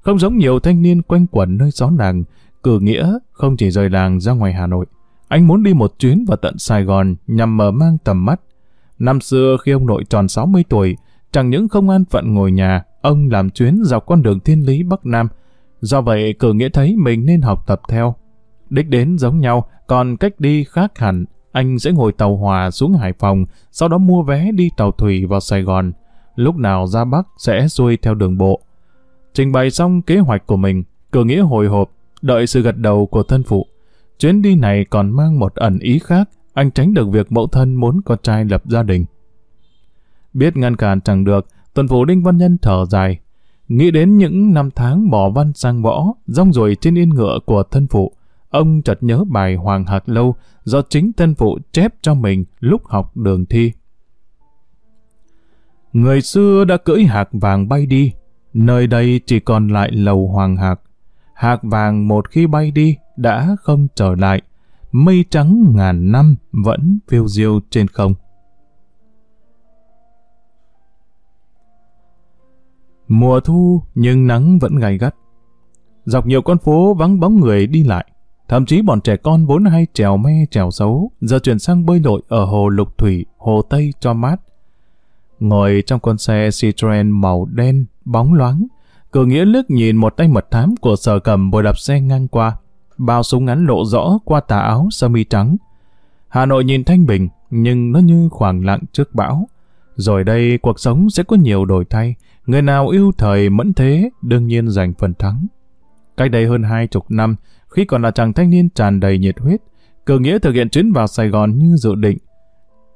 Không giống nhiều thanh niên quanh quẩn nơi xó làng, cử Nghĩa không chỉ rời làng ra ngoài Hà Nội. Anh muốn đi một chuyến vào tận Sài Gòn nhằm mở mang tầm mắt. Năm xưa khi ông nội tròn 60 tuổi, chẳng những không an phận ngồi nhà, ông làm chuyến dọc con đường thiên lý Bắc Nam. Do vậy, cử nghĩa thấy mình nên học tập theo. Đích đến giống nhau, còn cách đi khác hẳn anh sẽ ngồi tàu hòa xuống Hải Phòng, sau đó mua vé đi tàu thủy vào Sài Gòn. Lúc nào ra Bắc sẽ xuôi theo đường bộ. Trình bày xong kế hoạch của mình, cử nghĩa hồi hộp, đợi sự gật đầu của thân phụ. Chuyến đi này còn mang một ẩn ý khác, anh tránh được việc mẫu thân muốn con trai lập gia đình. Biết ngăn cản chẳng được, tuần phủ Đinh Văn Nhân thở dài. Nghĩ đến những năm tháng bỏ văn sang võ, rong ruổi trên yên ngựa của thân phụ, ông chợt nhớ bài Hoàng Hạc Lâu do chính thân phụ chép cho mình lúc học đường thi. Người xưa đã cưỡi hạc vàng bay đi, nơi đây chỉ còn lại lầu hoàng hạc. Hạc vàng một khi bay đi đã không trở lại, mây trắng ngàn năm vẫn phiêu diêu trên không. Mùa thu nhưng nắng vẫn gay gắt. Dọc nhiều con phố vắng bóng người đi lại. Thậm chí bọn trẻ con vốn hay trèo me trèo xấu, giờ chuyển sang bơi lội ở hồ Lục Thủy, hồ Tây cho mát. Ngồi trong con xe Citroen màu đen, bóng loáng, cử nghĩa lướt nhìn một tay mật thám của sở cầm bồi đạp xe ngang qua. Bao súng ngắn lộ rõ qua tà áo sơ mi trắng. Hà Nội nhìn thanh bình, nhưng nó như khoảng lặng trước bão. Rồi đây cuộc sống sẽ có nhiều đổi thay. Người nào yêu thời mẫn thế, đương nhiên giành phần thắng. Cách đây hơn hai chục năm, khi còn là chàng thanh niên tràn đầy nhiệt huyết, Cường Nghĩa thực hiện chuyến vào Sài Gòn như dự định.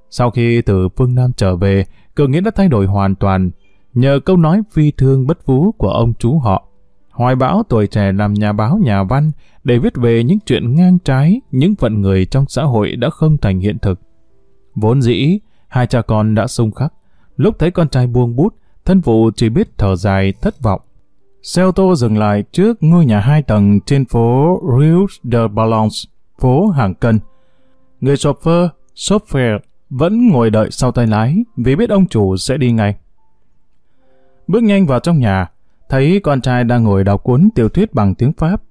Sau khi từ phương Nam trở về, Cường Nghĩa đã thay đổi hoàn toàn, nhờ câu nói phi thương bất phú của ông chú họ. Hoài bão tuổi trẻ làm nhà báo nhà văn để viết về những chuyện ngang trái, những phận người trong xã hội đã không thành hiện thực. Vốn dĩ, hai cha con đã xung khắc. Lúc thấy con trai buông bút, thân phụ chỉ biết thở dài thất vọng. Xe ô tô dừng lại trước ngôi nhà hai tầng trên phố Rue de Balance, phố Hàng Cân. Người chauffeur, chauffeur vẫn ngồi đợi sau tay lái vì biết ông chủ sẽ đi ngay. Bước nhanh vào trong nhà, thấy con trai đang ngồi đọc cuốn tiểu thuyết bằng tiếng Pháp.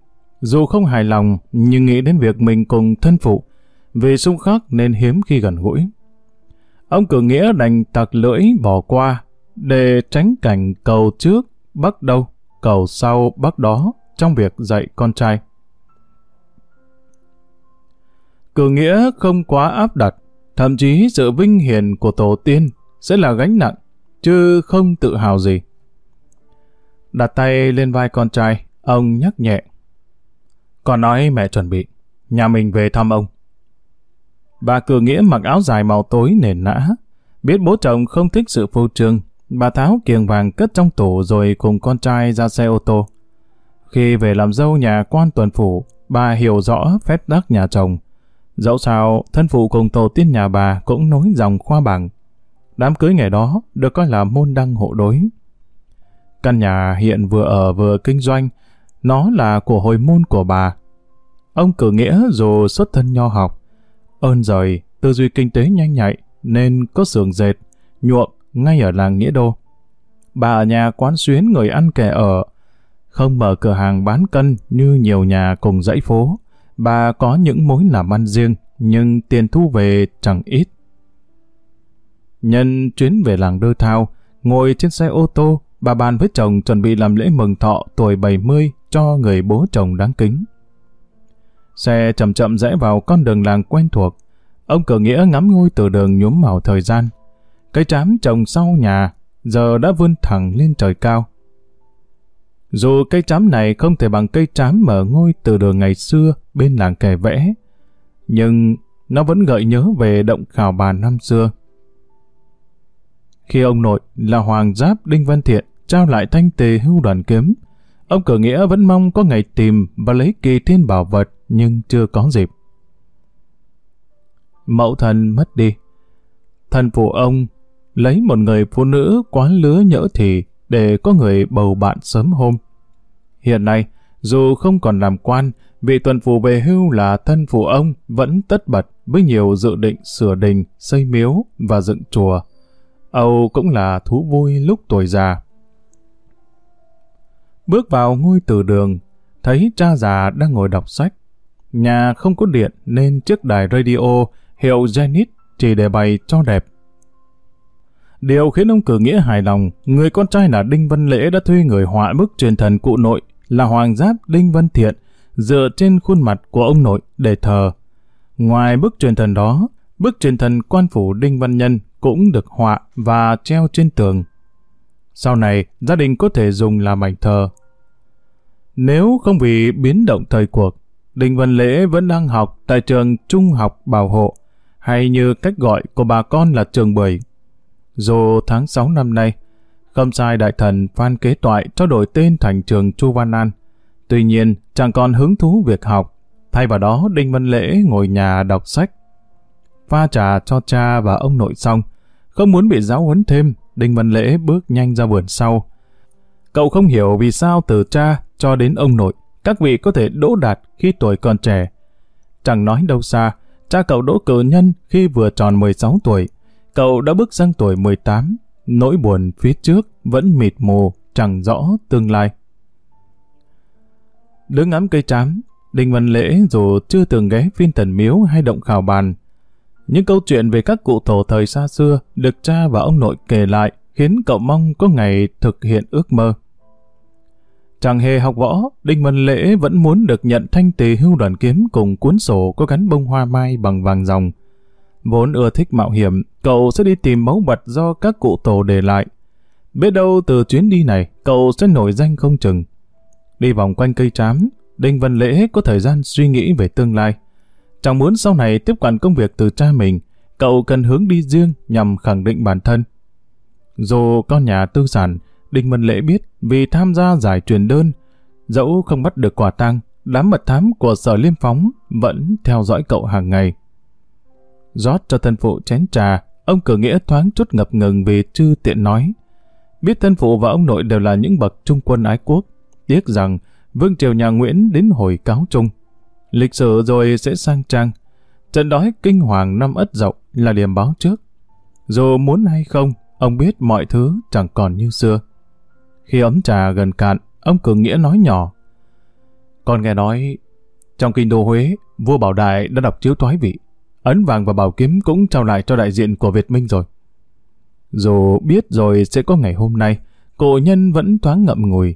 Dù không hài lòng, nhưng nghĩ đến việc mình cùng thân phụ, vì xung khắc nên hiếm khi gần gũi. Ông cử nghĩa đành tặc lưỡi bỏ qua, để tránh cảnh cầu trước, bắt đầu cầu sau, bắc đó trong việc dạy con trai. Cử nghĩa không quá áp đặt, thậm chí sự vinh hiển của tổ tiên sẽ là gánh nặng, chứ không tự hào gì. Đặt tay lên vai con trai, ông nhắc nhẹ. Con nói mẹ chuẩn bị, nhà mình về thăm ông. Bà cử nghĩa mặc áo dài màu tối nền nã, biết bố chồng không thích sự phô trương, bà tháo kiềng vàng cất trong tủ rồi cùng con trai ra xe ô tô. Khi về làm dâu nhà quan tuần phủ, bà hiểu rõ phép tắc nhà chồng. Dẫu sao, thân phụ cùng tổ tiên nhà bà cũng nối dòng khoa bằng. Đám cưới ngày đó được coi là môn đăng hộ đối. Căn nhà hiện vừa ở vừa kinh doanh, nó là của hồi môn của bà. Ông cử nghĩa dù xuất thân nho học, ơn rời, tư duy kinh tế nhanh nhạy, nên có xưởng dệt, nhuộm ngay ở làng Nghĩa Đô. Bà ở nhà quán xuyến người ăn kẻ ở, không mở cửa hàng bán cân như nhiều nhà cùng dãy phố. Bà có những mối làm ăn riêng, nhưng tiền thu về chẳng ít. Nhân chuyến về làng Đơ Thao, ngồi trên xe ô tô, bà bàn với chồng chuẩn bị làm lễ mừng thọ tuổi 70 cho người bố chồng đáng kính. Xe chậm chậm rẽ vào con đường làng quen thuộc. Ông cờ nghĩa ngắm ngôi từ đường nhuốm màu thời gian. Cây trám trồng sau nhà, giờ đã vươn thẳng lên trời cao. Dù cây trám này không thể bằng cây trám mở ngôi từ đường ngày xưa bên làng kẻ vẽ, nhưng nó vẫn gợi nhớ về động khảo bàn năm xưa. Khi ông nội là Hoàng Giáp Đinh Văn Thiện trao lại thanh tề hưu đoàn kiếm, ông cử nghĩa vẫn mong có ngày tìm và lấy kỳ thiên bảo vật nhưng chưa có dịp. Mẫu thần mất đi. Thần phụ ông lấy một người phụ nữ quá lứa nhỡ thì để có người bầu bạn sớm hôm. Hiện nay, dù không còn làm quan, vị tuần phủ về hưu là thân phụ ông vẫn tất bật với nhiều dự định sửa đình, xây miếu và dựng chùa. Âu cũng là thú vui lúc tuổi già. Bước vào ngôi từ đường, thấy cha già đang ngồi đọc sách. Nhà không có điện nên chiếc đài radio hiệu Zenith chỉ để bày cho đẹp Điều khiến ông cử nghĩa hài lòng, người con trai là Đinh Văn Lễ đã thuê người họa bức truyền thần cụ nội là Hoàng Giáp Đinh Văn Thiện dựa trên khuôn mặt của ông nội để thờ. Ngoài bức truyền thần đó, bức truyền thần quan phủ Đinh Văn Nhân cũng được họa và treo trên tường. Sau này, gia đình có thể dùng làm ảnh thờ. Nếu không vì biến động thời cuộc, Đinh Văn Lễ vẫn đang học tại trường Trung học Bảo Hộ, hay như cách gọi của bà con là trường bưởi dù tháng 6 năm nay, khâm sai đại thần Phan Kế Toại cho đổi tên thành trường Chu Văn An. Tuy nhiên, chẳng còn hứng thú việc học. Thay vào đó, Đinh Văn Lễ ngồi nhà đọc sách. Pha trà cho cha và ông nội xong. Không muốn bị giáo huấn thêm, Đinh Văn Lễ bước nhanh ra vườn sau. Cậu không hiểu vì sao từ cha cho đến ông nội, các vị có thể đỗ đạt khi tuổi còn trẻ. Chẳng nói đâu xa, cha cậu đỗ cử nhân khi vừa tròn 16 tuổi, Cậu đã bước sang tuổi 18, nỗi buồn phía trước vẫn mịt mù, chẳng rõ tương lai. Đứng ngắm cây trám, Đinh Văn Lễ dù chưa từng ghé phiên thần miếu hay động khảo bàn, những câu chuyện về các cụ tổ thời xa xưa được cha và ông nội kể lại khiến cậu mong có ngày thực hiện ước mơ. Chẳng hề học võ, Đinh Văn Lễ vẫn muốn được nhận thanh tỳ hưu đoàn kiếm cùng cuốn sổ có gắn bông hoa mai bằng vàng ròng. Vốn ưa thích mạo hiểm, cậu sẽ đi tìm mẫu vật do các cụ tổ để lại. Biết đâu từ chuyến đi này, cậu sẽ nổi danh không chừng. Đi vòng quanh cây trám, Đinh Văn Lễ có thời gian suy nghĩ về tương lai. Chẳng muốn sau này tiếp quản công việc từ cha mình, cậu cần hướng đi riêng nhằm khẳng định bản thân. Dù con nhà tư sản, Đinh Văn Lễ biết vì tham gia giải truyền đơn, dẫu không bắt được quả tang, đám mật thám của sở liêm phóng vẫn theo dõi cậu hàng ngày rót cho thân phụ chén trà, ông cử nghĩa thoáng chút ngập ngừng vì chưa tiện nói. Biết thân phụ và ông nội đều là những bậc trung quân ái quốc, tiếc rằng vương triều nhà Nguyễn đến hồi cáo trung. Lịch sử rồi sẽ sang trang. Trận đói kinh hoàng năm ất dậu là điểm báo trước. Dù muốn hay không, ông biết mọi thứ chẳng còn như xưa. Khi ấm trà gần cạn, ông Cường Nghĩa nói nhỏ. Con nghe nói, trong kinh đô Huế, vua Bảo Đại đã đọc chiếu thoái vị. Ấn vàng và bảo kiếm cũng trao lại cho đại diện của Việt Minh rồi. Dù biết rồi sẽ có ngày hôm nay, cổ nhân vẫn thoáng ngậm ngùi.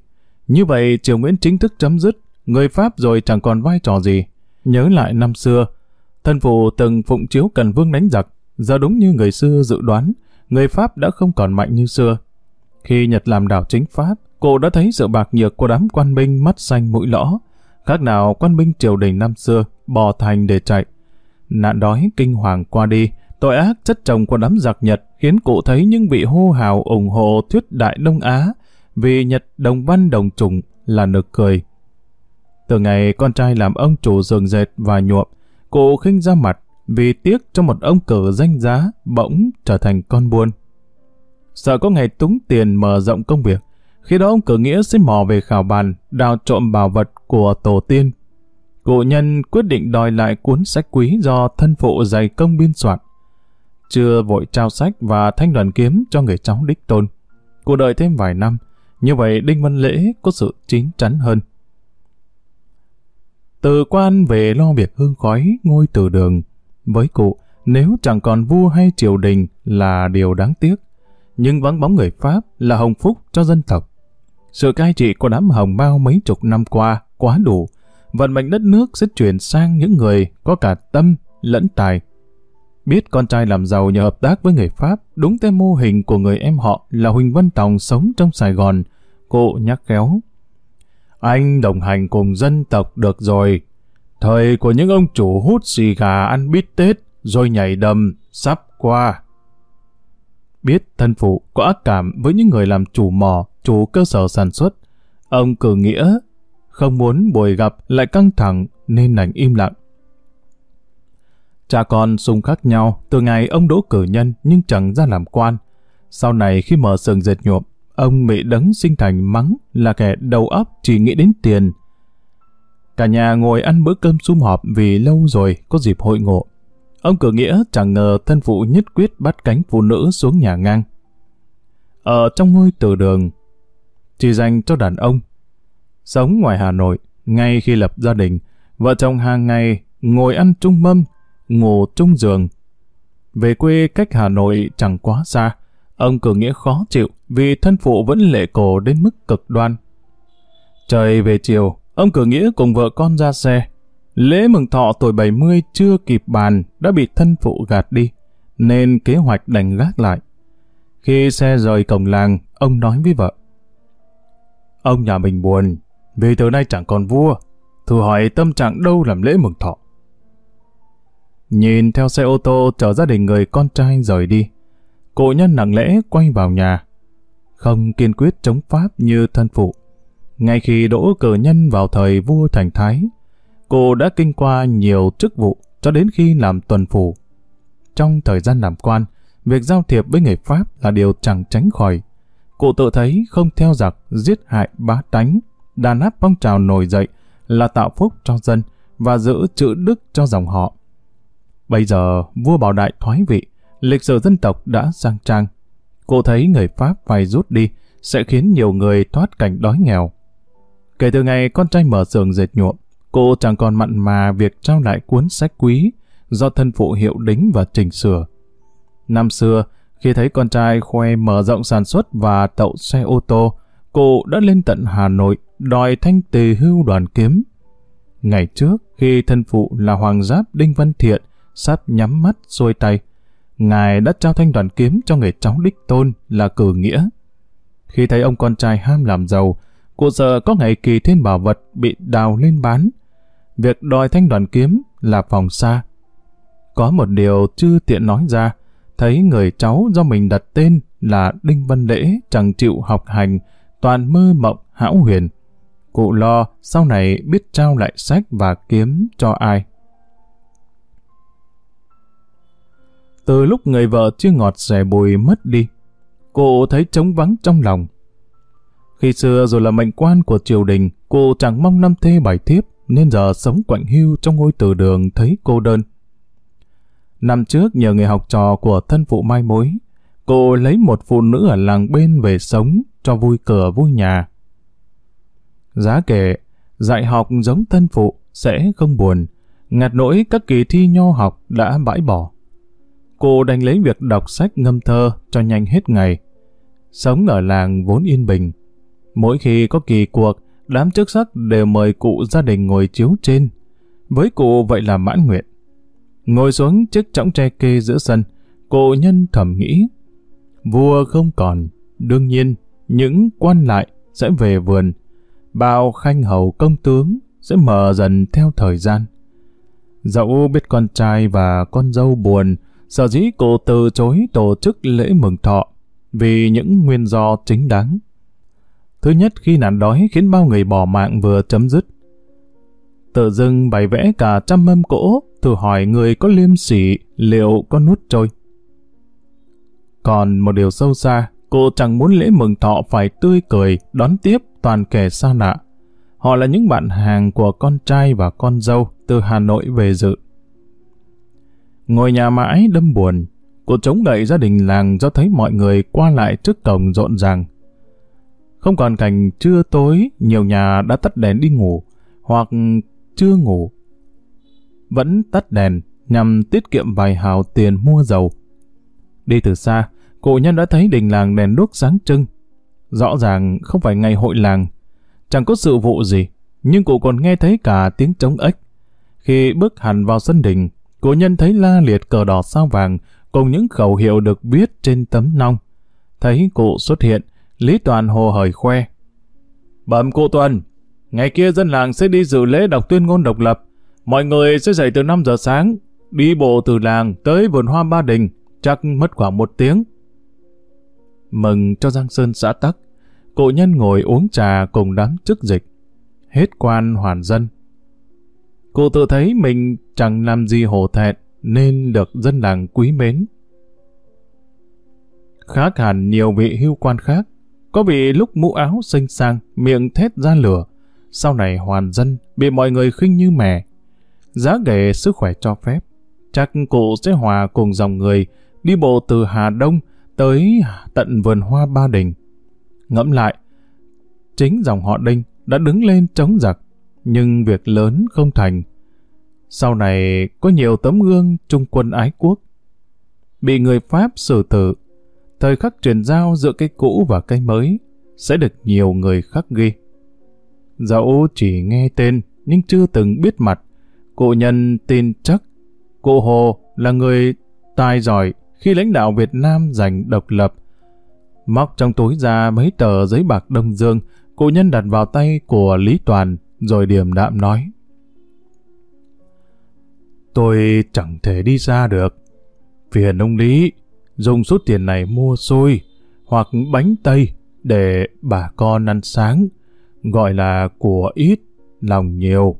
Như vậy triều Nguyễn chính thức chấm dứt, người Pháp rồi chẳng còn vai trò gì. Nhớ lại năm xưa, thân phụ từng phụng chiếu cần vương đánh giặc, giờ đúng như người xưa dự đoán, người Pháp đã không còn mạnh như xưa. Khi Nhật làm đảo chính Pháp, cô đã thấy sự bạc nhược của đám quan binh mắt xanh mũi lõ, khác nào quan binh triều đình năm xưa, bò thành để chạy. Nạn đói kinh hoàng qua đi, tội ác chất chồng của đám giặc Nhật khiến cụ thấy những vị hô hào ủng hộ thuyết đại Đông Á vì Nhật đồng văn đồng trùng là nực cười. Từ ngày con trai làm ông chủ giường dệt và nhuộm, cụ khinh ra mặt vì tiếc cho một ông cử danh giá bỗng trở thành con buôn. Sợ có ngày túng tiền mở rộng công việc, khi đó ông cử nghĩa sẽ mò về khảo bàn, đào trộm bảo vật của tổ tiên. Cụ nhân quyết định đòi lại cuốn sách quý do thân phụ dày công biên soạn. Chưa vội trao sách và thanh đoàn kiếm cho người cháu đích tôn. Cụ đợi thêm vài năm, như vậy Đinh Văn Lễ có sự chín chắn hơn. Từ quan về lo việc hương khói ngôi từ đường. Với cụ, nếu chẳng còn vua hay triều đình là điều đáng tiếc, nhưng vắng bóng người Pháp là hồng phúc cho dân tộc. Sự cai trị của đám hồng bao mấy chục năm qua quá đủ, vận mệnh đất nước sẽ chuyển sang những người có cả tâm lẫn tài. Biết con trai làm giàu nhờ hợp tác với người Pháp, đúng theo mô hình của người em họ là Huỳnh Văn Tòng sống trong Sài Gòn, cô nhắc khéo. Anh đồng hành cùng dân tộc được rồi. Thời của những ông chủ hút xì gà ăn bít tết, rồi nhảy đầm, sắp qua. Biết thân phụ có ác cảm với những người làm chủ mò, chủ cơ sở sản xuất. Ông cử nghĩa, không muốn buổi gặp lại căng thẳng nên đành im lặng. Cha con xung khắc nhau từ ngày ông đỗ cử nhân nhưng chẳng ra làm quan. Sau này khi mở sườn dệt nhuộm, ông bị đấng sinh thành mắng là kẻ đầu óc chỉ nghĩ đến tiền. Cả nhà ngồi ăn bữa cơm sum họp vì lâu rồi có dịp hội ngộ. Ông cử nghĩa chẳng ngờ thân phụ nhất quyết bắt cánh phụ nữ xuống nhà ngang. Ở trong ngôi từ đường, chỉ dành cho đàn ông. Sống ngoài Hà Nội, ngay khi lập gia đình, vợ chồng hàng ngày ngồi ăn chung mâm, ngủ chung giường. Về quê cách Hà Nội chẳng quá xa, ông cử nghĩa khó chịu vì thân phụ vẫn lệ cổ đến mức cực đoan. Trời về chiều, ông cử nghĩa cùng vợ con ra xe. Lễ mừng thọ tuổi 70 chưa kịp bàn đã bị thân phụ gạt đi, nên kế hoạch đành gác lại. Khi xe rời cổng làng, ông nói với vợ. Ông nhà mình buồn, vì từ nay chẳng còn vua. Thử hỏi tâm trạng đâu làm lễ mừng thọ. Nhìn theo xe ô tô chở gia đình người con trai rời đi. Cụ nhân nặng lẽ quay vào nhà. Không kiên quyết chống Pháp như thân phụ. Ngay khi đỗ cử nhân vào thời vua thành thái, cô đã kinh qua nhiều chức vụ cho đến khi làm tuần phủ. Trong thời gian làm quan, việc giao thiệp với người Pháp là điều chẳng tránh khỏi. Cụ tự thấy không theo giặc, giết hại bá tánh, đàn áp phong trào nổi dậy là tạo phúc cho dân và giữ chữ đức cho dòng họ. Bây giờ, vua Bảo Đại thoái vị, lịch sử dân tộc đã sang trang. Cô thấy người Pháp phải rút đi, sẽ khiến nhiều người thoát cảnh đói nghèo. Kể từ ngày con trai mở xưởng dệt nhuộm, cô chẳng còn mặn mà việc trao lại cuốn sách quý do thân phụ hiệu đính và chỉnh sửa. Năm xưa, khi thấy con trai khoe mở rộng sản xuất và tậu xe ô tô, cô đã lên tận Hà Nội đòi thanh tề hưu đoàn kiếm. Ngày trước, khi thân phụ là Hoàng Giáp Đinh Văn Thiện, sắp nhắm mắt xuôi tay, ngài đã trao thanh đoàn kiếm cho người cháu đích tôn là cử nghĩa. Khi thấy ông con trai ham làm giàu, cụ sợ có ngày kỳ thiên bảo vật bị đào lên bán. Việc đòi thanh đoàn kiếm là phòng xa. Có một điều chưa tiện nói ra, thấy người cháu do mình đặt tên là Đinh Văn Lễ chẳng chịu học hành, toàn mơ mộng hão huyền. Cụ lo sau này biết trao lại sách và kiếm cho ai. Từ lúc người vợ chưa ngọt rẻ bùi mất đi, cô thấy trống vắng trong lòng. Khi xưa rồi là mệnh quan của triều đình, cô chẳng mong năm thê bảy thiếp, nên giờ sống quạnh hưu trong ngôi từ đường thấy cô đơn. Năm trước nhờ người học trò của thân phụ mai mối, cô lấy một phụ nữ ở làng bên về sống, cho vui cửa vui nhà. Giá kể, dạy học giống thân phụ sẽ không buồn, ngặt nỗi các kỳ thi nho học đã bãi bỏ. Cô đành lấy việc đọc sách ngâm thơ cho nhanh hết ngày. Sống ở làng vốn yên bình. Mỗi khi có kỳ cuộc, đám chức sắc đều mời cụ gia đình ngồi chiếu trên. Với cụ vậy là mãn nguyện. Ngồi xuống chiếc chõng tre kê giữa sân, cụ nhân thầm nghĩ. Vua không còn, đương nhiên, những quan lại sẽ về vườn. Bao khanh hầu công tướng sẽ mở dần theo thời gian. Dẫu biết con trai và con dâu buồn, sở dĩ cô từ chối tổ chức lễ mừng thọ vì những nguyên do chính đáng. Thứ nhất khi nạn đói khiến bao người bỏ mạng vừa chấm dứt. Tự dưng bày vẽ cả trăm mâm cỗ, thử hỏi người có liêm sỉ liệu có nuốt trôi. Còn một điều sâu xa, cô chẳng muốn lễ mừng thọ phải tươi cười đón tiếp toàn kẻ xa lạ. Họ là những bạn hàng của con trai và con dâu từ Hà Nội về dự. Ngồi nhà mãi đâm buồn, cô chống gậy gia đình làng do thấy mọi người qua lại trước cổng rộn ràng. Không còn cảnh trưa tối, nhiều nhà đã tắt đèn đi ngủ, hoặc chưa ngủ. Vẫn tắt đèn nhằm tiết kiệm vài hào tiền mua dầu. Đi từ xa, cụ nhân đã thấy đình làng đèn đuốc sáng trưng. Rõ ràng không phải ngày hội làng, chẳng có sự vụ gì, nhưng cụ còn nghe thấy cả tiếng trống ếch. Khi bước hẳn vào sân đình, cụ nhân thấy la liệt cờ đỏ sao vàng cùng những khẩu hiệu được viết trên tấm nong. Thấy cụ xuất hiện, Lý Toàn hồ hởi khoe. Bẩm cụ Tuần, ngày kia dân làng sẽ đi dự lễ đọc tuyên ngôn độc lập. Mọi người sẽ dậy từ 5 giờ sáng, đi bộ từ làng tới vườn hoa Ba Đình, chắc mất khoảng một tiếng. Mừng cho Giang Sơn xã Tắc, cụ nhân ngồi uống trà cùng đám chức dịch. Hết quan hoàn dân. Cụ tự thấy mình chẳng làm gì hổ thẹn nên được dân làng quý mến. Khác hẳn nhiều vị hưu quan khác, có vị lúc mũ áo xinh sang, miệng thét ra lửa, sau này hoàn dân, bị mọi người khinh như mè. Giá ghề sức khỏe cho phép, chắc cụ sẽ hòa cùng dòng người, đi bộ từ Hà Đông tới tận vườn hoa Ba Đình. Ngẫm lại, chính dòng họ Đinh đã đứng lên chống giặc, nhưng việc lớn không thành. Sau này có nhiều tấm gương trung quân ái quốc. Bị người Pháp xử tử, thời khắc truyền giao giữa cây cũ và cây mới sẽ được nhiều người khắc ghi. Dẫu chỉ nghe tên nhưng chưa từng biết mặt, cụ nhân tin chắc cụ Hồ là người tài giỏi khi lãnh đạo Việt Nam giành độc lập. Móc trong túi ra mấy tờ giấy bạc đông dương, cụ nhân đặt vào tay của Lý Toàn, rồi điềm đạm nói. Tôi chẳng thể đi xa được. Phiền ông Lý, dùng số tiền này mua xôi hoặc bánh tây để bà con ăn sáng, gọi là của ít, lòng nhiều.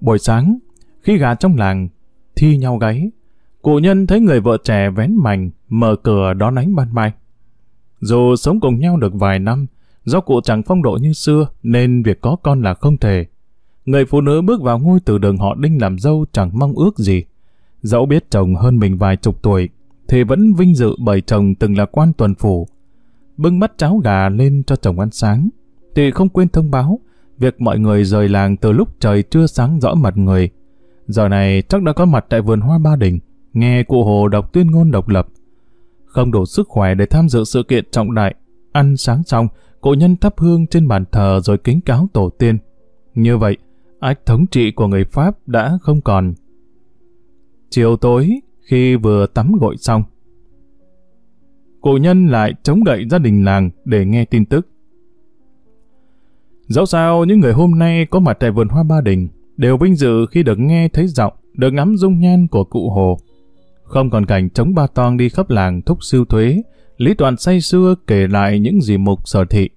Buổi sáng, khi gà trong làng thi nhau gáy, cụ nhân thấy người vợ trẻ vén mảnh, mở cửa đón ánh ban mai. Dù sống cùng nhau được vài năm, do cụ chẳng phong độ như xưa nên việc có con là không thể. Người phụ nữ bước vào ngôi từ đường họ Đinh làm dâu chẳng mong ước gì. Dẫu biết chồng hơn mình vài chục tuổi, thì vẫn vinh dự bởi chồng từng là quan tuần phủ. Bưng bắt cháo gà lên cho chồng ăn sáng, thì không quên thông báo việc mọi người rời làng từ lúc trời chưa sáng rõ mặt người. Giờ này chắc đã có mặt tại vườn hoa Ba Đình, nghe cụ Hồ đọc tuyên ngôn độc lập. Không đủ sức khỏe để tham dự sự kiện trọng đại, ăn sáng xong, cụ nhân thắp hương trên bàn thờ rồi kính cáo tổ tiên. Như vậy, ách thống trị của người Pháp đã không còn. Chiều tối, khi vừa tắm gội xong, cụ nhân lại chống gậy gia đình làng để nghe tin tức. Dẫu sao, những người hôm nay có mặt tại vườn hoa Ba Đình đều vinh dự khi được nghe thấy giọng, được ngắm dung nhan của cụ Hồ. Không còn cảnh chống ba toang đi khắp làng thúc siêu thuế, Lý Toàn say xưa kể lại những gì mục sở thị.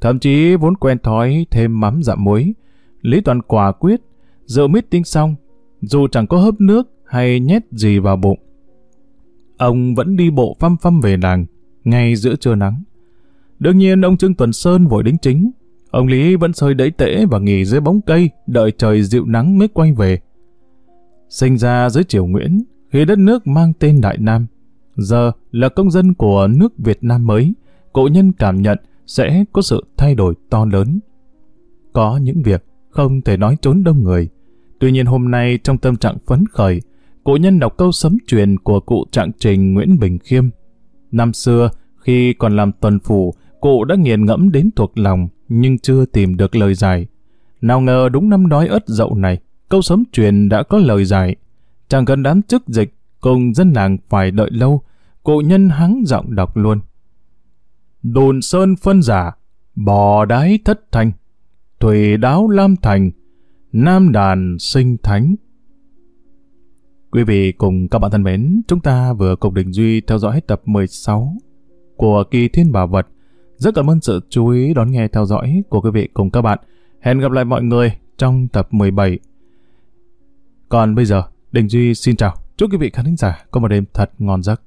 Thậm chí vốn quen thói thêm mắm dặm muối, Lý Toàn quả quyết, rượu mít tinh xong, dù chẳng có hớp nước hay nhét gì vào bụng. Ông vẫn đi bộ phăm phăm về làng, ngay giữa trưa nắng. Đương nhiên ông Trương Tuần Sơn vội đính chính, ông Lý vẫn sơi đẩy tễ và nghỉ dưới bóng cây, đợi trời dịu nắng mới quay về. Sinh ra dưới triều Nguyễn, khi đất nước mang tên Đại Nam, giờ là công dân của nước Việt Nam mới, cổ nhân cảm nhận sẽ có sự thay đổi to lớn. Có những việc không thể nói trốn đông người. Tuy nhiên hôm nay trong tâm trạng phấn khởi, cổ nhân đọc câu sấm truyền của cụ trạng trình Nguyễn Bình Khiêm. Năm xưa, khi còn làm tuần phủ, cụ đã nghiền ngẫm đến thuộc lòng, nhưng chưa tìm được lời giải. Nào ngờ đúng năm đói ớt dậu này, câu sấm truyền đã có lời giải. Chẳng cần đám chức dịch, cùng dân làng phải đợi lâu, cụ nhân hắng giọng đọc luôn. Đồn sơn phân giả, bò đái thất thanh, thủy đáo lam thành, nam đàn sinh thánh. Quý vị cùng các bạn thân mến, chúng ta vừa cùng Đình Duy theo dõi tập 16 của Kỳ Thiên Bảo Vật. Rất cảm ơn sự chú ý đón nghe theo dõi của quý vị cùng các bạn. Hẹn gặp lại mọi người trong tập 17. Còn bây giờ, Đình Duy xin chào. Chúc quý vị khán thính giả có một đêm thật ngon giấc.